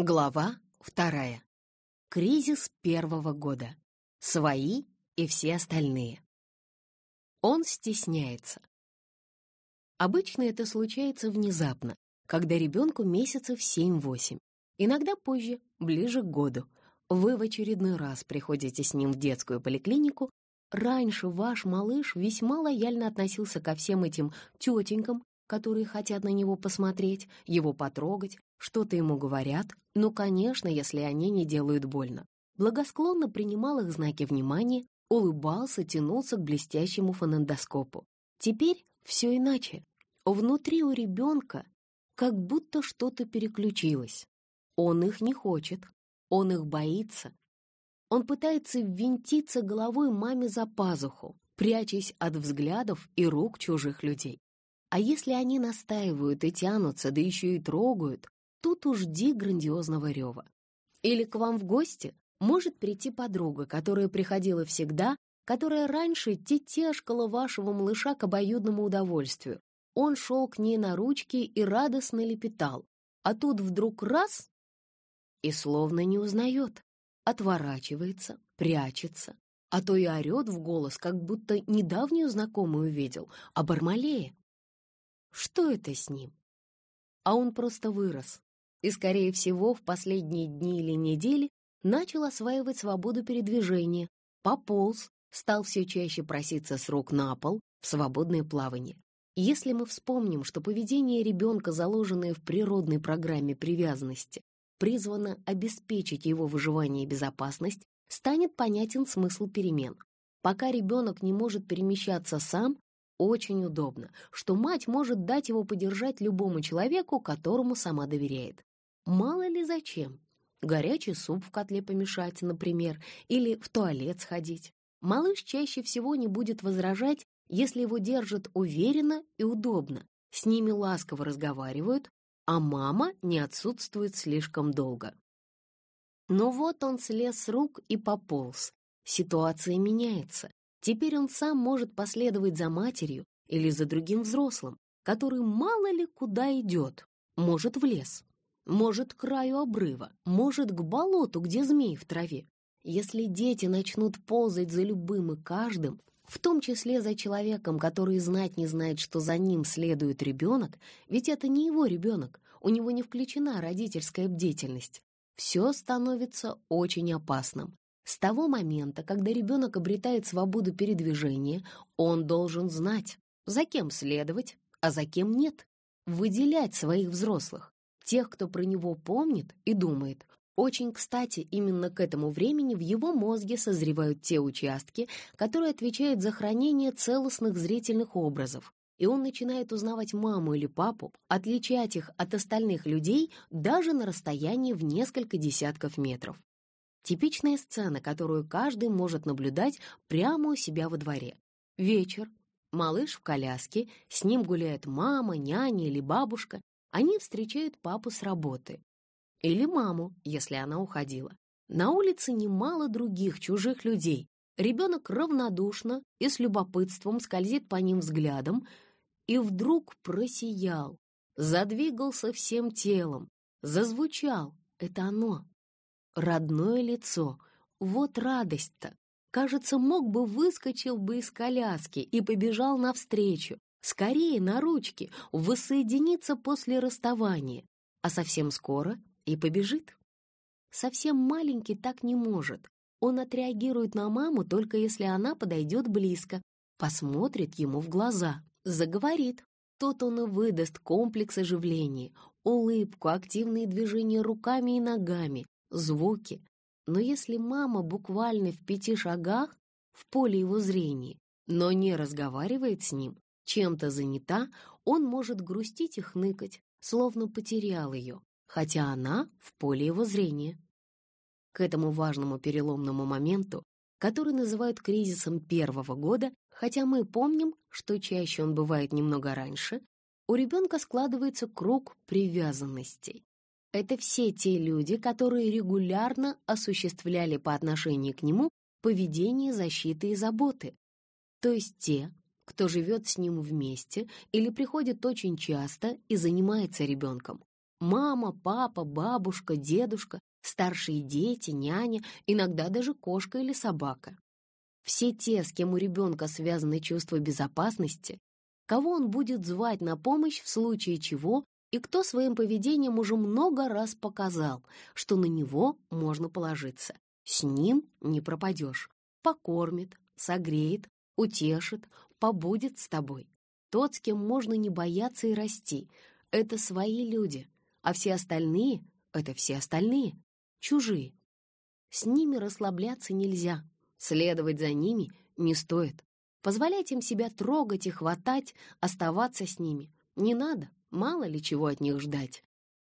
Глава вторая. Кризис первого года. Свои и все остальные. Он стесняется. Обычно это случается внезапно, когда ребенку месяцев 7-8. Иногда позже, ближе к году. Вы в очередной раз приходите с ним в детскую поликлинику. Раньше ваш малыш весьма лояльно относился ко всем этим тетенькам, которые хотят на него посмотреть, его потрогать, что-то ему говорят, ну, конечно, если они не делают больно. Благосклонно принимал их знаки внимания, улыбался, тянулся к блестящему фонендоскопу. Теперь все иначе. Внутри у ребенка как будто что-то переключилось. Он их не хочет, он их боится. Он пытается ввинтиться головой маме за пазуху, прячась от взглядов и рук чужих людей. А если они настаивают и тянутся, да еще и трогают, тут уж жди грандиозного рева. Или к вам в гости может прийти подруга, которая приходила всегда, которая раньше тетешкала вашего малыша к обоюдному удовольствию. Он шел к ней на ручки и радостно лепетал, а тут вдруг раз — и словно не узнает, отворачивается, прячется, а то и орет в голос, как будто недавнюю знакомую видел, а Бармалея. Что это с ним? А он просто вырос, и, скорее всего, в последние дни или недели начал осваивать свободу передвижения, пополз, стал все чаще проситься с рук на пол в свободное плавание. Если мы вспомним, что поведение ребенка, заложенное в природной программе привязанности, призвано обеспечить его выживание и безопасность, станет понятен смысл перемен. Пока ребенок не может перемещаться сам, очень удобно, что мать может дать его подержать любому человеку, которому сама доверяет. Мало ли зачем. Горячий суп в котле помешать, например, или в туалет сходить. Малыш чаще всего не будет возражать, если его держат уверенно и удобно, с ними ласково разговаривают, а мама не отсутствует слишком долго. Но вот он слез с рук и пополз. Ситуация меняется. Теперь он сам может последовать за матерью или за другим взрослым, который мало ли куда идет, может в лес, может, к краю обрыва, может, к болоту, где змей в траве. Если дети начнут ползать за любым и каждым, в том числе за человеком, который знать не знает, что за ним следует ребенок, ведь это не его ребенок, у него не включена родительская бдительность, все становится очень опасным. С того момента, когда ребенок обретает свободу передвижения, он должен знать, за кем следовать, а за кем нет, выделять своих взрослых тех, кто про него помнит и думает. Очень кстати, именно к этому времени в его мозге созревают те участки, которые отвечают за хранение целостных зрительных образов, и он начинает узнавать маму или папу, отличать их от остальных людей даже на расстоянии в несколько десятков метров. Типичная сцена, которую каждый может наблюдать прямо у себя во дворе. Вечер. Малыш в коляске, с ним гуляет мама, няня или бабушка, они встречают папу с работы. Или маму, если она уходила. На улице немало других чужих людей. Ребенок равнодушно и с любопытством скользит по ним взглядом и вдруг просиял, задвигался всем телом, зазвучал. Это оно. Родное лицо. Вот радость-то. Кажется, мог бы выскочил бы из коляски и побежал навстречу, Скорее на ручки, воссоединиться после расставания, а совсем скоро и побежит. Совсем маленький так не может. Он отреагирует на маму только если она подойдет близко, посмотрит ему в глаза, заговорит. Тут он и выдаст комплекс оживления, улыбку, активные движения руками и ногами, звуки. Но если мама буквально в пяти шагах в поле его зрения, но не разговаривает с ним, чем-то занята, он может грустить и хныкать, словно потерял ее, хотя она в поле его зрения. К этому важному переломному моменту, который называют кризисом первого года, хотя мы помним, что чаще он бывает немного раньше, у ребенка складывается круг привязанностей. Это все те люди, которые регулярно осуществляли по отношению к нему поведение защиты и заботы, то есть те, кто живет с ним вместе или приходит очень часто и занимается ребенком. Мама, папа, бабушка, дедушка, старшие дети, няня, иногда даже кошка или собака. Все те, с кем у ребенка связаны чувство безопасности, кого он будет звать на помощь в случае чего и кто своим поведением уже много раз показал, что на него можно положиться. С ним не пропадешь. Покормит, согреет, утешит, побудет с тобой. Тот, с кем можно не бояться и расти, это свои люди, а все остальные — это все остальные, чужие. С ними расслабляться нельзя, следовать за ними не стоит. Позволять им себя трогать и хватать, оставаться с ними не надо, мало ли чего от них ждать.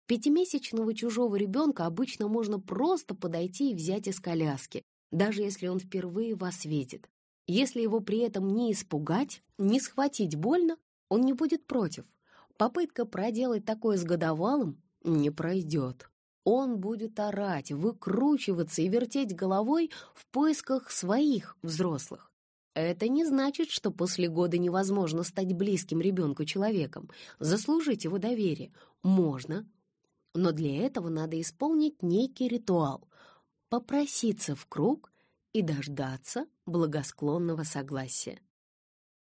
Пятимесячного чужого ребенка обычно можно просто подойти и взять из коляски, даже если он впервые вас видит. Если его при этом не испугать, не схватить больно, он не будет против. Попытка проделать такое с годовалым не пройдет. Он будет орать, выкручиваться и вертеть головой в поисках своих взрослых. Это не значит, что после года невозможно стать близким ребенку человеком, заслужить его доверие. Можно, но для этого надо исполнить некий ритуал, попроситься в круг и дождаться благосклонного согласия.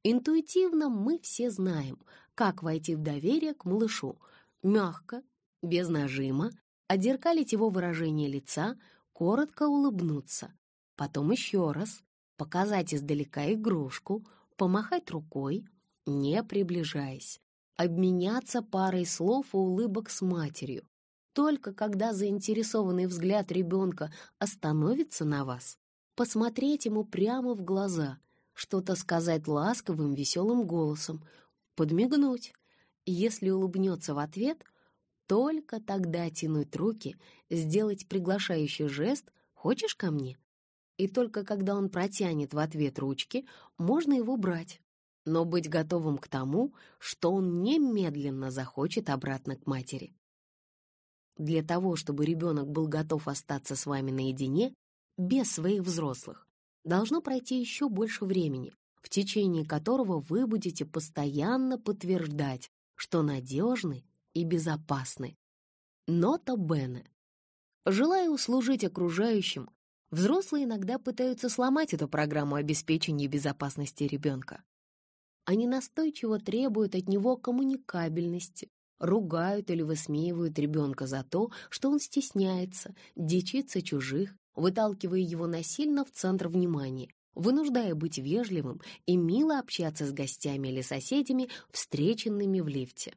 Интуитивно мы все знаем, как войти в доверие к малышу, мягко, без нажима, отзеркалить его выражение лица, коротко улыбнуться, потом еще раз, показать издалека игрушку, помахать рукой, не приближаясь, обменяться парой слов и улыбок с матерью. Только когда заинтересованный взгляд ребенка остановится на вас, посмотреть ему прямо в глаза, что-то сказать ласковым, веселым голосом, подмигнуть. Если улыбнется в ответ, только тогда тянуть руки, сделать приглашающий жест «Хочешь ко мне?» И только когда он протянет в ответ ручки, можно его брать. Но быть готовым к тому, что он немедленно захочет обратно к матери. Для того, чтобы ребенок был готов остаться с вами наедине, без своих взрослых, должно пройти еще больше времени, в течение которого вы будете постоянно подтверждать, что надежны и безопасны. Нота Бене. Желая услужить окружающим, Взрослые иногда пытаются сломать эту программу обеспечения безопасности ребенка. Они настойчиво требуют от него коммуникабельности, ругают или высмеивают ребенка за то, что он стесняется, дичится чужих, выталкивая его насильно в центр внимания, вынуждая быть вежливым и мило общаться с гостями или соседями, встреченными в лифте.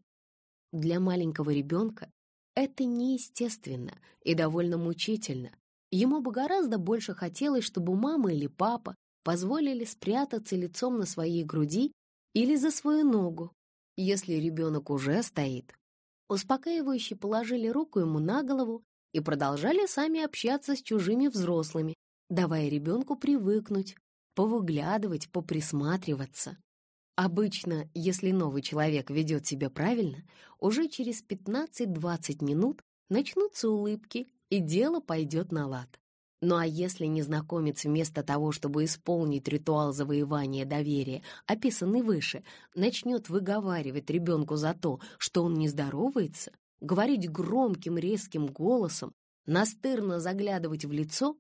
Для маленького ребенка это неестественно и довольно мучительно, Ему бы гораздо больше хотелось, чтобы мама или папа позволили спрятаться лицом на своей груди или за свою ногу, если ребенок уже стоит. Успокаивающе положили руку ему на голову и продолжали сами общаться с чужими взрослыми, давая ребенку привыкнуть, повыглядывать, поприсматриваться. Обычно, если новый человек ведет себя правильно, уже через 15-20 минут начнутся улыбки и дело пойдет на лад. Ну а если незнакомец вместо того, чтобы исполнить ритуал завоевания доверия, описанный выше, начнет выговаривать ребенку за то, что он не здоровается, говорить громким резким голосом, настырно заглядывать в лицо,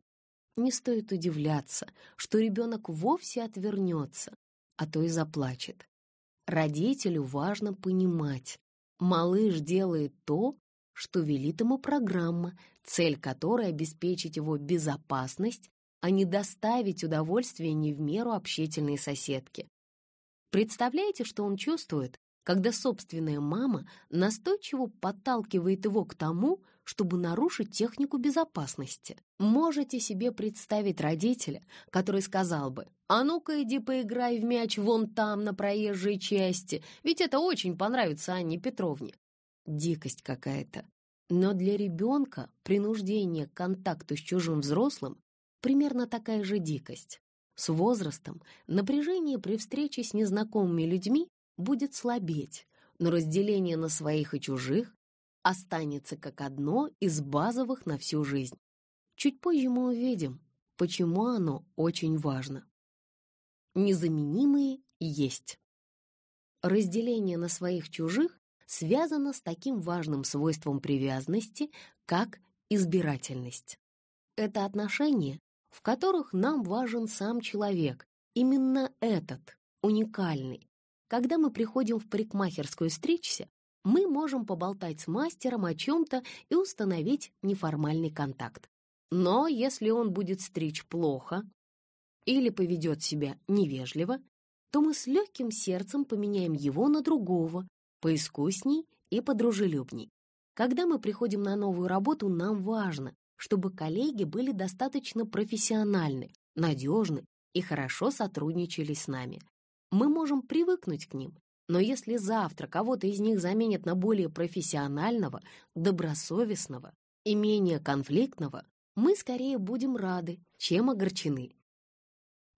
не стоит удивляться, что ребенок вовсе отвернется, а то и заплачет. Родителю важно понимать, малыш делает то, что велит ему программа, цель которой — обеспечить его безопасность, а не доставить удовольствие не в меру общительной соседке. Представляете, что он чувствует, когда собственная мама настойчиво подталкивает его к тому, чтобы нарушить технику безопасности. Можете себе представить родителя, который сказал бы, «А ну-ка иди поиграй в мяч вон там, на проезжей части, ведь это очень понравится Анне Петровне дикость какая-то. Но для ребенка принуждение к контакту с чужим взрослым примерно такая же дикость. С возрастом напряжение при встрече с незнакомыми людьми будет слабеть, но разделение на своих и чужих останется как одно из базовых на всю жизнь. Чуть позже мы увидим, почему оно очень важно. Незаменимые есть. Разделение на своих чужих связано с таким важным свойством привязанности, как избирательность. Это отношения, в которых нам важен сам человек, именно этот, уникальный. Когда мы приходим в парикмахерскую стричься, мы можем поболтать с мастером о чем-то и установить неформальный контакт. Но если он будет стричь плохо или поведет себя невежливо, то мы с легким сердцем поменяем его на другого, поискусней и подружелюбней. Когда мы приходим на новую работу, нам важно, чтобы коллеги были достаточно профессиональны, надежны и хорошо сотрудничали с нами. Мы можем привыкнуть к ним, но если завтра кого-то из них заменят на более профессионального, добросовестного и менее конфликтного, мы скорее будем рады, чем огорчены.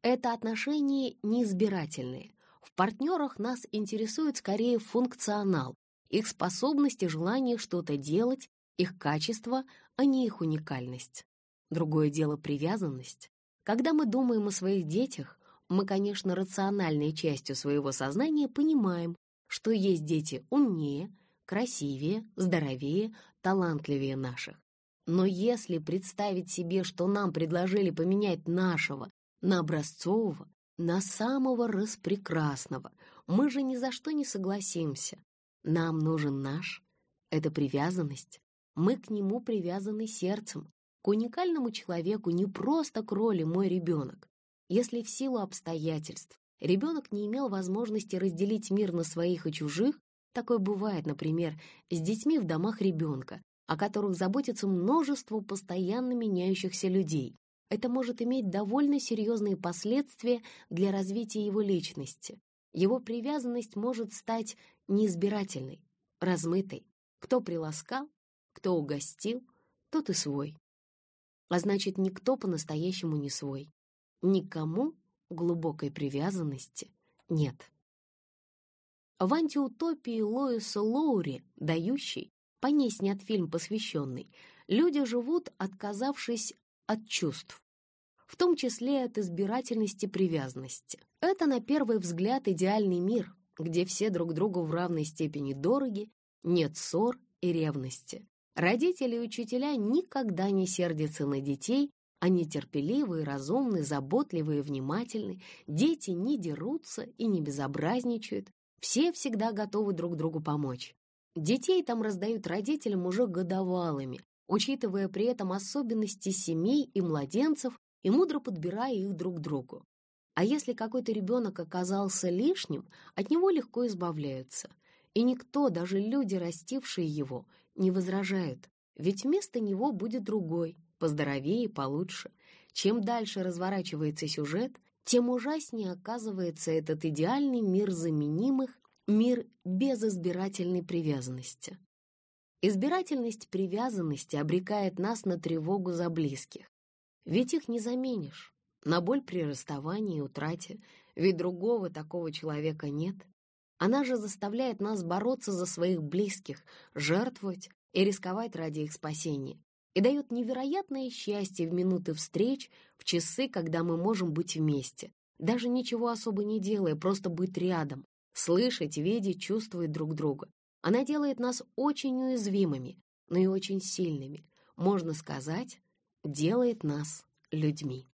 Это отношения неизбирательные. В партнерах нас интересует скорее функционал, их способность и желание что-то делать, их качество, а не их уникальность. Другое дело привязанность. Когда мы думаем о своих детях, мы, конечно, рациональной частью своего сознания понимаем, что есть дети умнее, красивее, здоровее, талантливее наших. Но если представить себе, что нам предложили поменять нашего на образцового, на самого распрекрасного, мы же ни за что не согласимся. Нам нужен наш. Это привязанность. Мы к нему привязаны сердцем, к уникальному человеку, не просто к роли «мой ребенок». Если в силу обстоятельств ребенок не имел возможности разделить мир на своих и чужих, такое бывает, например, с детьми в домах ребенка, о которых заботится множество постоянно меняющихся людей. Это может иметь довольно серьезные последствия для развития его личности. Его привязанность может стать неизбирательной, размытой. Кто приласкал, кто угостил, тот и свой. А значит, никто по-настоящему не свой. Никому глубокой привязанности нет. В антиутопии Лоиса Лоури, дающий, по ней снят фильм посвященный, люди живут, отказавшись от чувств, в том числе от избирательности привязанности. Это, на первый взгляд, идеальный мир, где все друг другу в равной степени дороги, нет ссор и ревности. Родители и учителя никогда не сердятся на детей, они терпеливые, разумны, заботливые, внимательны, дети не дерутся и не безобразничают, все всегда готовы друг другу помочь. Детей там раздают родителям уже годовалыми, учитывая при этом особенности семей и младенцев и мудро подбирая их друг к другу. А если какой-то ребенок оказался лишним, от него легко избавляются. И никто, даже люди, растившие его, не возражают, ведь вместо него будет другой, поздоровее и получше. Чем дальше разворачивается сюжет, тем ужаснее оказывается этот идеальный мир заменимых, мир без избирательной привязанности. Избирательность привязанности обрекает нас на тревогу за близких. Ведь их не заменишь, на боль при расставании и утрате, ведь другого такого человека нет. Она же заставляет нас бороться за своих близких, жертвовать и рисковать ради их спасения, и дает невероятное счастье в минуты встреч, в часы, когда мы можем быть вместе, даже ничего особо не делая, просто быть рядом, слышать, видеть, чувствовать друг друга. Она делает нас очень уязвимыми, но и очень сильными. Можно сказать, делает нас людьми.